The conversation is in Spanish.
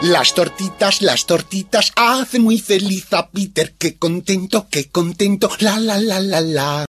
Las tortitas, las tortitas hacen muy feliz a Peter. Qué contento, qué contento, la la la la la.